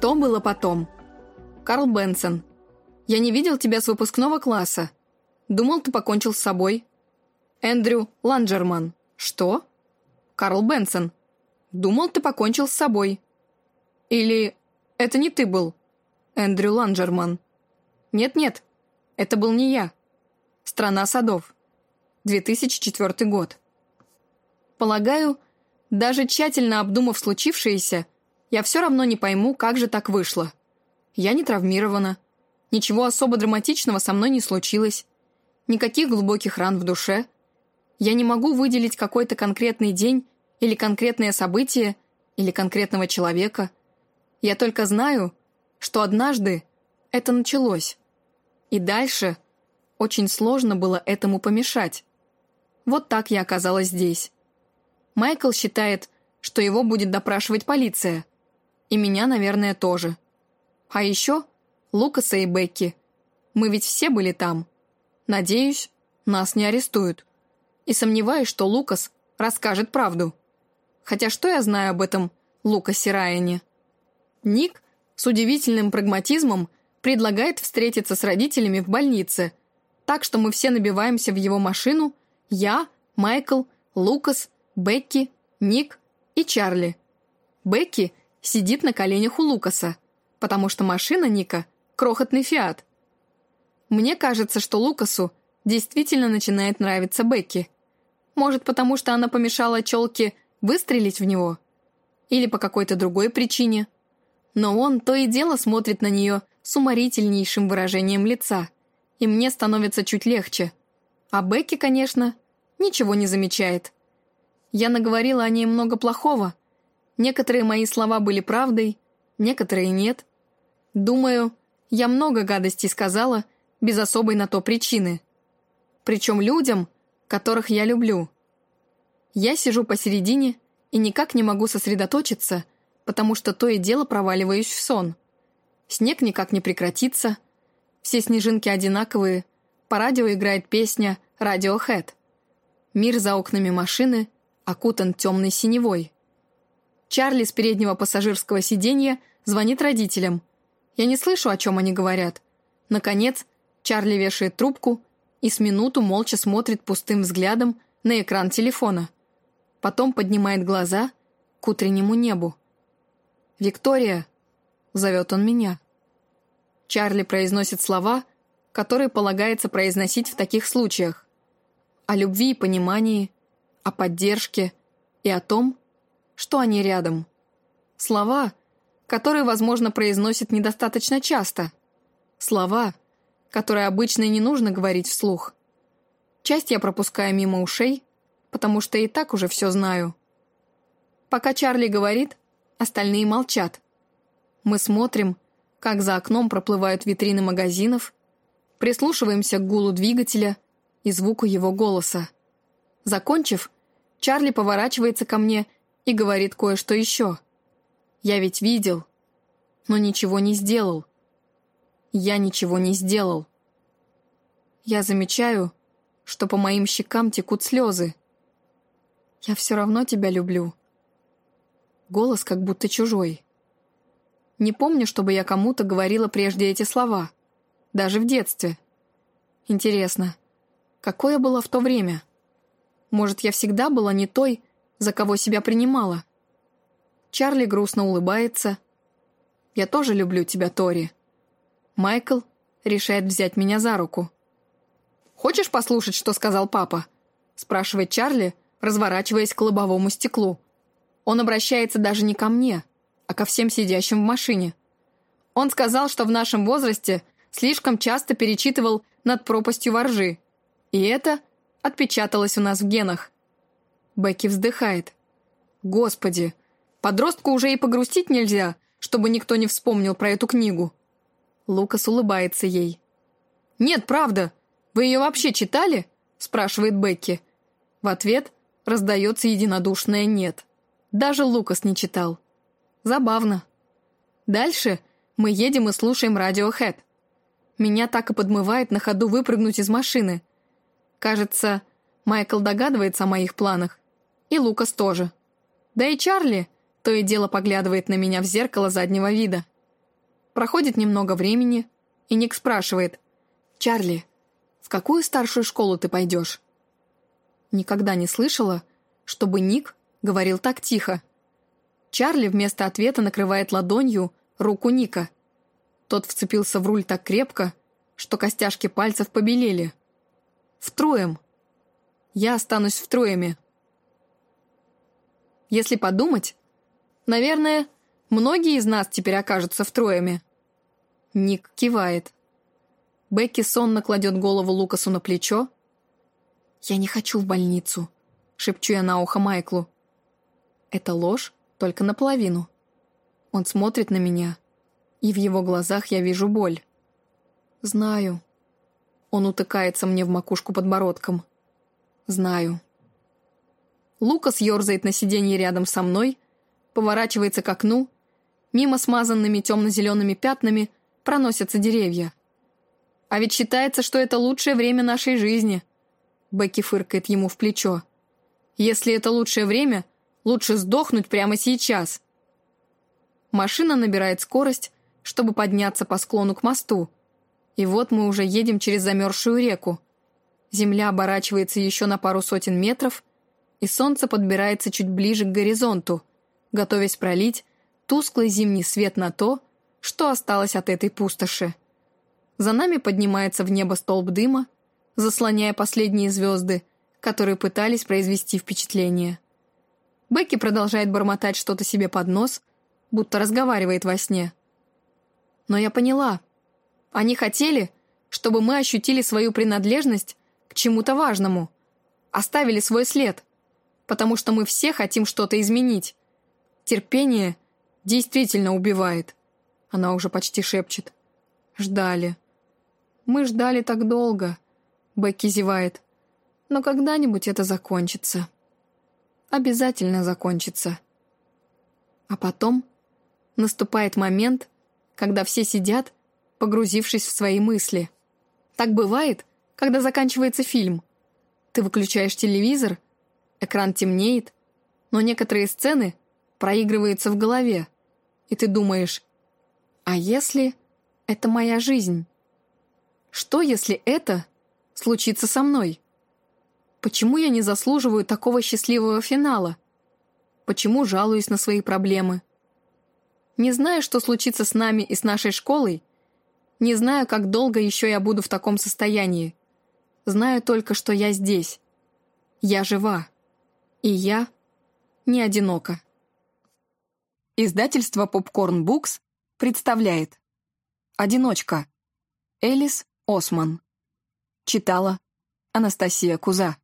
Что было потом? Карл Бенсон. Я не видел тебя с выпускного класса. Думал, ты покончил с собой. Эндрю Ланджерман. Что? Карл Бенсон. Думал, ты покончил с собой. Или это не ты был? Эндрю Ланджерман. Нет-нет, это был не я. Страна садов. 2004 год. Полагаю, даже тщательно обдумав случившееся, я все равно не пойму, как же так вышло. Я не травмирована. Ничего особо драматичного со мной не случилось. Никаких глубоких ран в душе. Я не могу выделить какой-то конкретный день или конкретное событие или конкретного человека. Я только знаю, что однажды это началось. И дальше очень сложно было этому помешать. Вот так я оказалась здесь. Майкл считает, что его будет допрашивать полиция. И меня, наверное, тоже. А еще Лукаса и Бекки. Мы ведь все были там. Надеюсь, нас не арестуют. И сомневаюсь, что Лукас расскажет правду. Хотя что я знаю об этом Лукасе Райане? Ник с удивительным прагматизмом предлагает встретиться с родителями в больнице, так что мы все набиваемся в его машину, я, Майкл, Лукас, Бекки, Ник и Чарли. Бекки сидит на коленях у Лукаса, потому что машина Ника — крохотный фиат. Мне кажется, что Лукасу действительно начинает нравиться Бекки. Может, потому что она помешала челке выстрелить в него? Или по какой-то другой причине? Но он то и дело смотрит на нее с уморительнейшим выражением лица, и мне становится чуть легче. А Бекки, конечно, ничего не замечает. Я наговорила о ней много плохого. Некоторые мои слова были правдой, некоторые нет. Думаю, я много гадостей сказала, без особой на то причины. Причем людям, которых я люблю. Я сижу посередине и никак не могу сосредоточиться, потому что то и дело проваливаюсь в сон. Снег никак не прекратится. Все снежинки одинаковые. По радио играет песня «Radiohead». Мир за окнами машины окутан темной синевой. Чарли с переднего пассажирского сиденья звонит родителям. Я не слышу, о чем они говорят. Наконец, Чарли вешает трубку и с минуту молча смотрит пустым взглядом на экран телефона. Потом поднимает глаза к утреннему небу. «Виктория!» — зовет он меня. Чарли произносит слова, которые полагается произносить в таких случаях. О любви и понимании, о поддержке и о том, что они рядом. Слова, которые, возможно, произносят недостаточно часто. Слова, которые обычно не нужно говорить вслух. Часть я пропускаю мимо ушей, потому что и так уже все знаю. Пока Чарли говорит, остальные молчат. Мы смотрим, как за окном проплывают витрины магазинов, прислушиваемся к гулу двигателя и звуку его голоса. Закончив, Чарли поворачивается ко мне и говорит кое-что еще. Я ведь видел, но ничего не сделал. Я ничего не сделал. Я замечаю, что по моим щекам текут слезы. Я все равно тебя люблю. Голос как будто чужой. Не помню, чтобы я кому-то говорила прежде эти слова. Даже в детстве. Интересно, какое было в то время? Может, я всегда была не той, за кого себя принимала? Чарли грустно улыбается. «Я тоже люблю тебя, Тори». Майкл решает взять меня за руку. «Хочешь послушать, что сказал папа?» спрашивает Чарли, разворачиваясь к лобовому стеклу. Он обращается даже не ко мне, а ко всем сидящим в машине. Он сказал, что в нашем возрасте слишком часто перечитывал над пропастью воржи, и это отпечаталось у нас в генах. Бекки вздыхает. «Господи, подростку уже и погрустить нельзя, чтобы никто не вспомнил про эту книгу». Лукас улыбается ей. «Нет, правда. Вы ее вообще читали?» спрашивает Бекки. В ответ раздается единодушное «нет». Даже Лукас не читал. Забавно. Дальше мы едем и слушаем Radiohead. Меня так и подмывает на ходу выпрыгнуть из машины. Кажется, Майкл догадывается о моих планах. И Лукас тоже. Да и Чарли то и дело поглядывает на меня в зеркало заднего вида. Проходит немного времени, и Ник спрашивает, «Чарли, в какую старшую школу ты пойдешь?» Никогда не слышала, чтобы Ник говорил так тихо. Чарли вместо ответа накрывает ладонью руку Ника. Тот вцепился в руль так крепко, что костяшки пальцев побелели. В Троем. Я останусь в. Если подумать, наверное, многие из нас теперь окажутся в Троеме. Ник кивает. Бекки сонно кладет голову Лукасу на плечо. «Я не хочу в больницу», — шепчу я на ухо Майклу. Это ложь только наполовину. Он смотрит на меня, и в его глазах я вижу боль. «Знаю». Он утыкается мне в макушку подбородком. «Знаю». Лукас ерзает на сиденье рядом со мной, поворачивается к окну, мимо смазанными темно-зелеными пятнами проносятся деревья. А ведь считается, что это лучшее время нашей жизни. Бекки фыркает ему в плечо. Если это лучшее время, лучше сдохнуть прямо сейчас. Машина набирает скорость, чтобы подняться по склону к мосту. И вот мы уже едем через замерзшую реку. Земля оборачивается еще на пару сотен метров, и солнце подбирается чуть ближе к горизонту, готовясь пролить тусклый зимний свет на то, что осталось от этой пустоши. За нами поднимается в небо столб дыма, заслоняя последние звезды, которые пытались произвести впечатление. Бекки продолжает бормотать что-то себе под нос, будто разговаривает во сне. Но я поняла. Они хотели, чтобы мы ощутили свою принадлежность к чему-то важному, оставили свой след, потому что мы все хотим что-то изменить. Терпение действительно убивает. Она уже почти шепчет. Ждали. Мы ждали так долго. Бекки зевает. Но когда-нибудь это закончится. Обязательно закончится. А потом наступает момент, когда все сидят, погрузившись в свои мысли. Так бывает, когда заканчивается фильм. Ты выключаешь телевизор, экран темнеет, но некоторые сцены проигрываются в голове, и ты думаешь, а если это моя жизнь? Что, если это случится со мной? Почему я не заслуживаю такого счастливого финала? Почему жалуюсь на свои проблемы? Не знаю, что случится с нами и с нашей школой. Не знаю, как долго еще я буду в таком состоянии. Знаю только, что я здесь. Я жива. И я не одинока. Издательство Popcorn Books представляет «Одиночка» Элис Осман Читала Анастасия Куза